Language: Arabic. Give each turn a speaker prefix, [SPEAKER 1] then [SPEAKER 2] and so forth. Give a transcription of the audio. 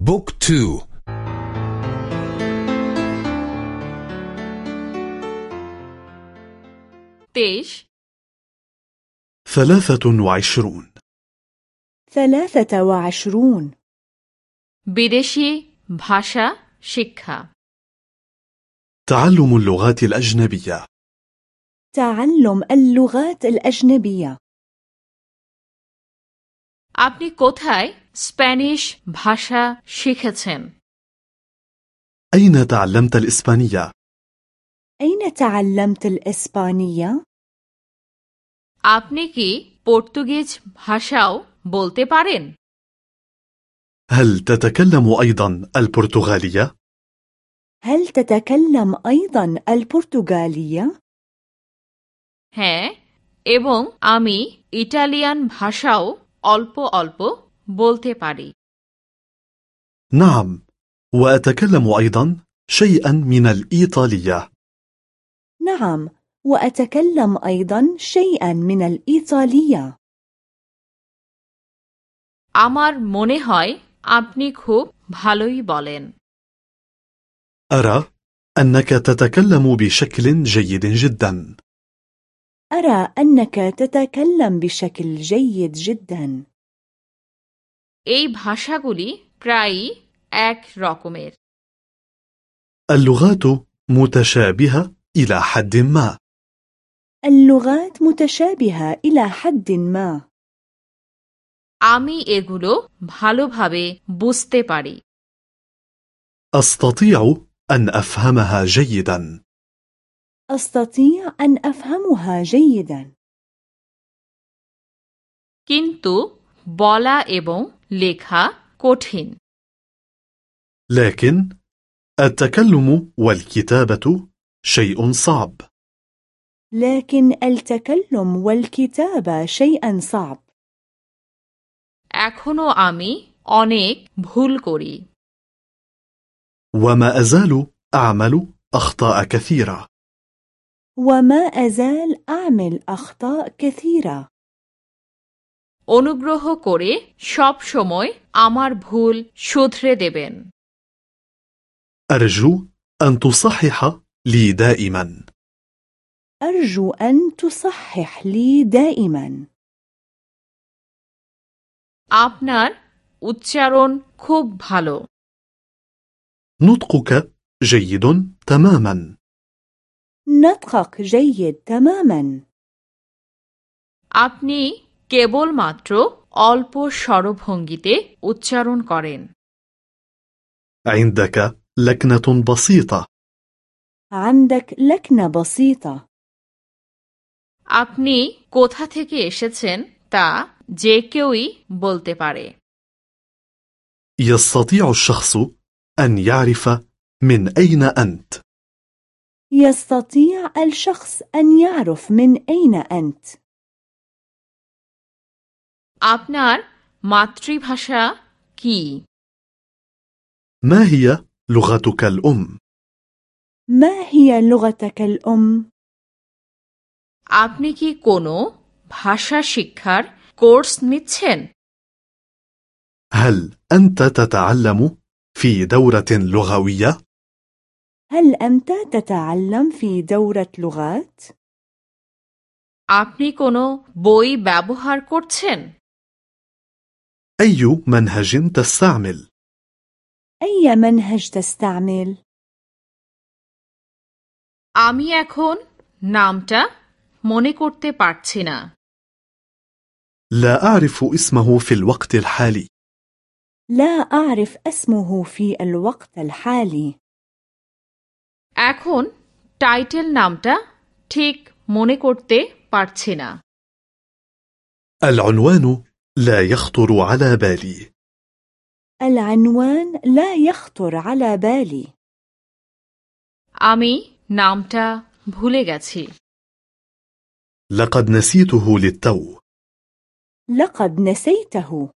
[SPEAKER 1] بوك تو.
[SPEAKER 2] تيش.
[SPEAKER 3] ثلاثة وعشرون.
[SPEAKER 4] ثلاثة وعشرون.
[SPEAKER 2] بدشي بحاشا شكها
[SPEAKER 3] تعلم اللغات الأجنبية.
[SPEAKER 4] تعلم اللغات الأجنبية.
[SPEAKER 2] আপনি কোথায় স্প্যানিশ ভাষা শিখেছেন
[SPEAKER 3] أين تعلمت الإسبانية؟
[SPEAKER 4] أين تعلمت الإسبانية؟
[SPEAKER 2] আপনি কি পর্তুগিজ ভাষাও বলতে পারেন
[SPEAKER 3] هل تتكلم أيضا البرتغالية؟
[SPEAKER 4] هل تتكلم أيضا البرتغالية؟
[SPEAKER 2] হ্যাঁ এবং আমি ইটালিয়ান ভাষাও অল্প অল্প বলতে পারি
[SPEAKER 3] نعم وأتكلم أيضا شيئا من الإيطالية
[SPEAKER 4] نعم وأتكلم أيضا شيئا من الإيطالية
[SPEAKER 2] আমার মনে হয় আপনি খুব ভালোই বলেন
[SPEAKER 3] أرى أنك تتكلم بشكل جيد جدا
[SPEAKER 4] أرى أنك تتكلم بشكل جيد جدا
[SPEAKER 2] এই ভাষাগুলি প্রায়ই এক রকমের
[SPEAKER 3] اللغات متشابهة إلى حد ما
[SPEAKER 4] اللغات متشابهة إلى حد ما
[SPEAKER 2] আমি এগুলো ভালোভাবে বুঝতে পারি
[SPEAKER 3] أستطيع أن أفهمها جيدا
[SPEAKER 4] أستطيع أن أفهمها جيدا
[SPEAKER 2] কিন্তু বলা এবং লেখা কঠিন
[SPEAKER 3] لكن التكلم والكتابة شيء صعب
[SPEAKER 4] لكن التكلم والكتابة شيئا صعب
[SPEAKER 2] এখনো আমি অনেক ভুল করি
[SPEAKER 3] وما أزال أعمل أخطاء كثيرة
[SPEAKER 4] وما أزال أعمل أخطاء كثيرة
[SPEAKER 2] অনুগ্রহ করে সব সময় আমার ভুল শুধরে দেবেন
[SPEAKER 3] أرجو أن تصحح لي دائما
[SPEAKER 4] أرجو أن تصحح لي دائما
[SPEAKER 2] আপনার উচ্চারণ খুব ভালো
[SPEAKER 3] نطقك جيد تماما
[SPEAKER 4] نطقك جيد تماما
[SPEAKER 2] আপনি কেবলমাত্র অল্প স্বরভঙ্গিতে উচ্চারণ করেন
[SPEAKER 3] عندك لكنة بسيطة
[SPEAKER 4] عندك لكنة بسيطة
[SPEAKER 2] আপনি কোথা থেকে এসেছেন তা যে কেউই বলতে পারে
[SPEAKER 3] يستطيع الشخص أن يعرف من أين أنت
[SPEAKER 4] يستطيع الشخص أن يعرف من أين أنت
[SPEAKER 2] আপনার মাতৃভাষা কি
[SPEAKER 3] ما هي لغتك الأم؟
[SPEAKER 4] ما هي لغتك الأم؟
[SPEAKER 2] আপনি কি কোনো ভাষা শিক্ষার কোর্স নিচ্ছেন
[SPEAKER 3] هل أنت تتعلم في دورة لغوية؟
[SPEAKER 4] هل أنت تتعلم في دورة لغات؟
[SPEAKER 2] আপনি কোনো বই ব্যবহার করছেন
[SPEAKER 3] أي منهج تستعمل؟
[SPEAKER 4] أي منهج تستعمل؟
[SPEAKER 2] আমি এখন নামটা মনে করতে পারছি না
[SPEAKER 3] لا أعرف اسمه في الوقت الحالي
[SPEAKER 4] لا أعرف اسمه في الوقت الحالي
[SPEAKER 2] এখন টাইটেল নামটা ঠিক মনে করতে পারছি না
[SPEAKER 3] العنوان لا يخطر على بالي
[SPEAKER 4] العنوان لا يخطر على بالي
[SPEAKER 2] আমি নামটা ভুলে গেছি
[SPEAKER 3] لقد نسيته للتو
[SPEAKER 4] لقد نسيته